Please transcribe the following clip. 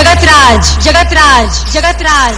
Jagatraj Jagatraj Jagatraj